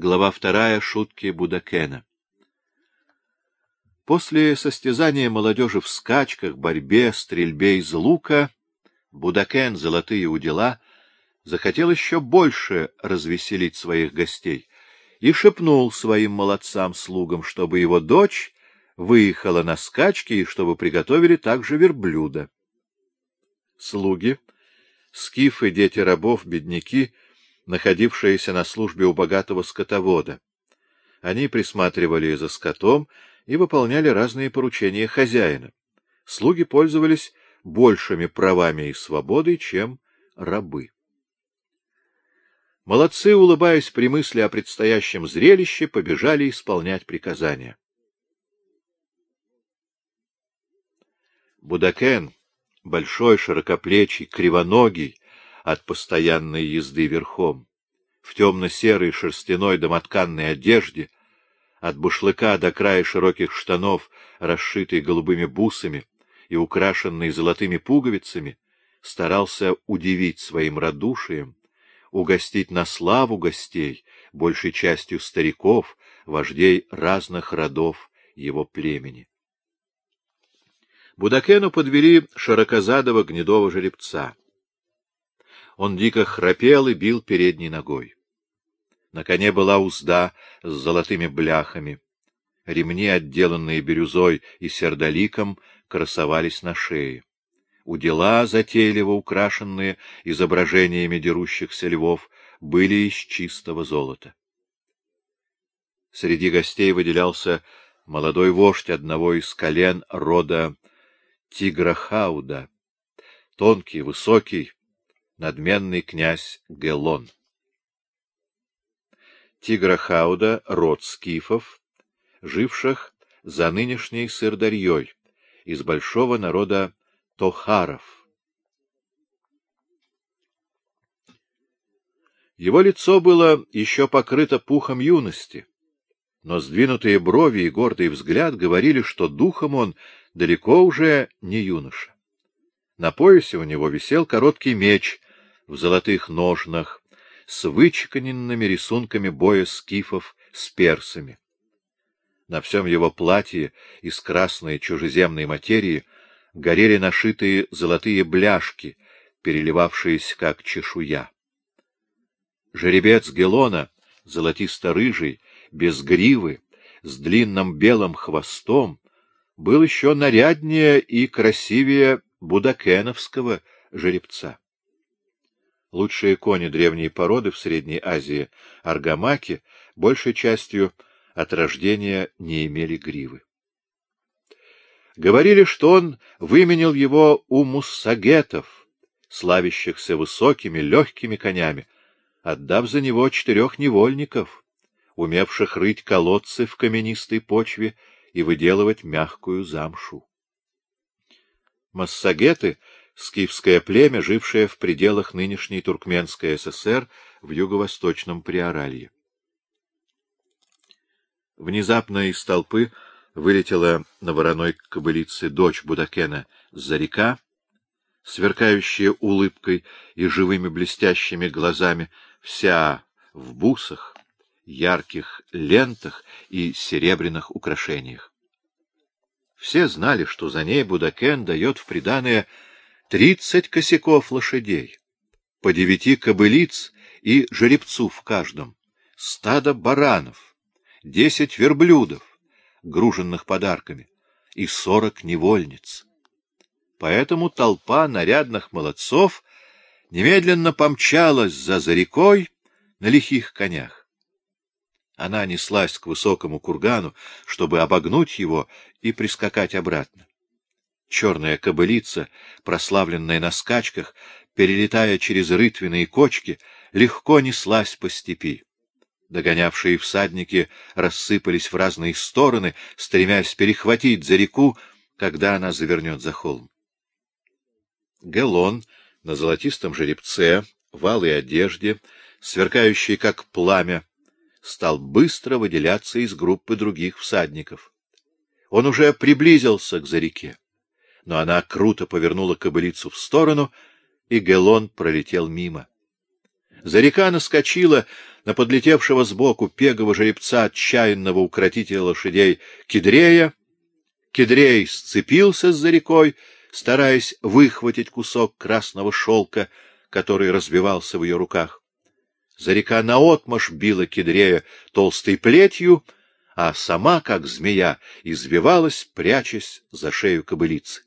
Глава вторая. Шутки Будакена. После состязания молодежи в скачках, борьбе, стрельбе из лука Будакен, золотые удила, захотел еще больше развеселить своих гостей и шепнул своим молодцам-слугам, чтобы его дочь выехала на скачки и чтобы приготовили также верблюда. Слуги, скифы, дети рабов, бедняки — находившиеся на службе у богатого скотовода. Они присматривали за скотом и выполняли разные поручения хозяина. Слуги пользовались большими правами и свободой, чем рабы. Молодцы, улыбаясь при мысли о предстоящем зрелище, побежали исполнять приказания. Будакен, большой, широкоплечий, кривоногий, от постоянной езды верхом, в темно-серой шерстяной домотканной одежде, от бушлыка до края широких штанов, расшитой голубыми бусами и украшенной золотыми пуговицами, старался удивить своим радушием, угостить на славу гостей, большей частью стариков, вождей разных родов его племени. Будакену подвели широкозадого гнедого жеребца. Он дико храпел и бил передней ногой. На коне была узда с золотыми бляхами. Ремни, отделанные бирюзой и сердоликом, красовались на шее. Удила, затейливо украшенные изображениями дерущихся львов, были из чистого золота. Среди гостей выделялся молодой вождь одного из колен рода Тиграхауда, тонкий, высокий, надменный князь Гелон. Тиграхауда — род скифов, живших за нынешней Сырдарьей, из большого народа Тохаров. Его лицо было еще покрыто пухом юности, но сдвинутые брови и гордый взгляд говорили, что духом он далеко уже не юноша. На поясе у него висел короткий меч в золотых ножнах, с вычеканенными рисунками боя скифов с персами. На всем его платье из красной чужеземной материи горели нашитые золотые бляшки, переливавшиеся как чешуя. Жеребец Гелона, золотисто-рыжий, без гривы, с длинным белым хвостом, был еще наряднее и красивее будакеновского жеребца. Лучшие кони древней породы в Средней Азии, аргамаки, большей частью от рождения не имели гривы. Говорили, что он выменил его у муссагетов, славящихся высокими, легкими конями, отдав за него четырех невольников, умевших рыть колодцы в каменистой почве и выделывать мягкую замшу. Массагеты — скифское племя, жившее в пределах нынешней Туркменской ССР в юго-восточном Приоралье. Внезапно из толпы вылетела на вороной кобылице дочь Будакена Зарика, сверкающая улыбкой и живыми блестящими глазами, вся в бусах, ярких лентах и серебряных украшениях. Все знали, что за ней Будакен дает в приданое тридцать косяков лошадей, по девяти кобылиц и жеребцу в каждом, стадо баранов, десять верблюдов, груженных подарками, и сорок невольниц. Поэтому толпа нарядных молодцов немедленно помчалась за зарекой на лихих конях. Она неслась к высокому кургану, чтобы обогнуть его и прискакать обратно. Черная кобылица, прославленная на скачках, перелетая через рытвины и кочки, легко неслась по степи. Догонявшие всадники рассыпались в разные стороны, стремясь перехватить за реку, когда она завернет за холм. Галон на золотистом жеребце, в алой одежде, сверкающий как пламя, стал быстро выделяться из группы других всадников. Он уже приблизился к зареке но она круто повернула кобылицу в сторону, и Гелон пролетел мимо. Зарека наскочила на подлетевшего сбоку пегого жеребца отчаянного укротителя лошадей Кедрея. Кедрей сцепился с Зарекой, стараясь выхватить кусок красного шелка, который разбивался в ее руках. Зарека наотмашь била Кедрея толстой плетью, а сама, как змея, извивалась, прячась за шею кобылицы.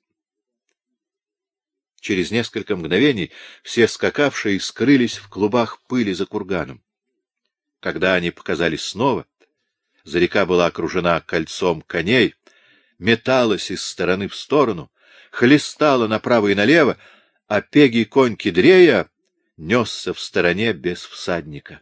Через несколько мгновений все скакавшие скрылись в клубах пыли за курганом. Когда они показались снова, Зарека была окружена кольцом коней, металась из стороны в сторону, хлестала направо и налево, а пегий конь Кедрея несся в стороне без всадника.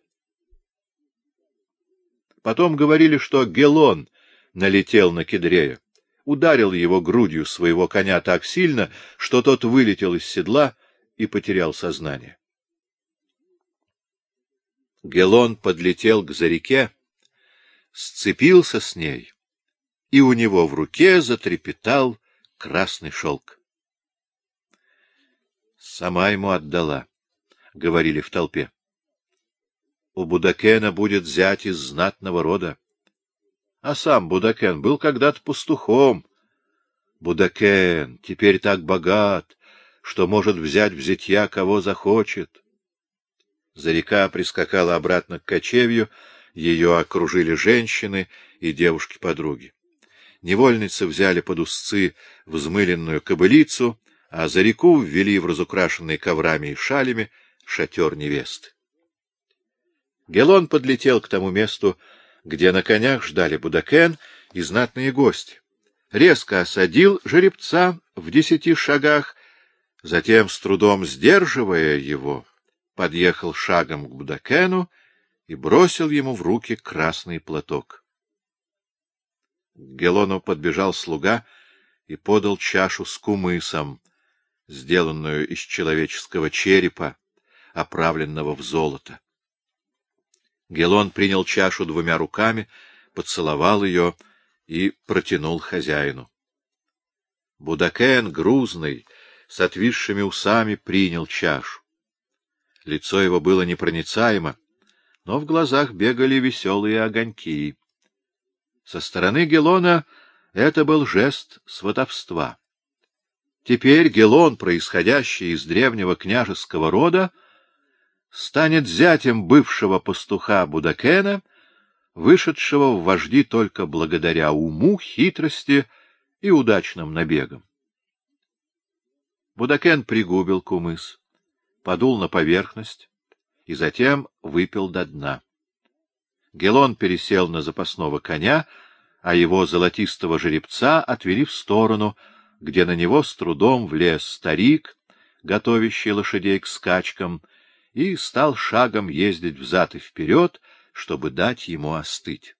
Потом говорили, что Гелон налетел на Кедрея ударил его грудью своего коня так сильно, что тот вылетел из седла и потерял сознание. Гелон подлетел к зареке, сцепился с ней, и у него в руке затрепетал красный шелк. Сама ему отдала, — говорили в толпе. У Будакена будет зять из знатного рода. А сам Будакен был когда-то пастухом. Будакен теперь так богат, что может взять в зятья кого захочет. Зарека прискакала обратно к кочевью, ее окружили женщины и девушки-подруги. Невольницы взяли под узцы взмыленную кобылицу, а за реку ввели в разукрашенный коврами и шалями шатер невесты. Гелон подлетел к тому месту, где на конях ждали Будакен и знатные гости. Резко осадил жеребца в десяти шагах, затем, с трудом сдерживая его, подъехал шагом к Будакену и бросил ему в руки красный платок. К Гелону подбежал слуга и подал чашу с кумысом, сделанную из человеческого черепа, оправленного в золото. Гелон принял чашу двумя руками, поцеловал ее и протянул хозяину. Будакен, грузный, с отвисшими усами, принял чашу. Лицо его было непроницаемо, но в глазах бегали веселые огоньки. Со стороны Гелона это был жест сватовства. Теперь Гелон, происходящий из древнего княжеского рода, — станет зятем бывшего пастуха Будакена, вышедшего в вожди только благодаря уму, хитрости и удачным набегам. Будакен пригубил кумыс, подул на поверхность и затем выпил до дна. Гелон пересел на запасного коня, а его золотистого жеребца отвели в сторону, где на него с трудом влез старик, готовящий лошадей к скачкам, и стал шагом ездить взад и вперед, чтобы дать ему остыть.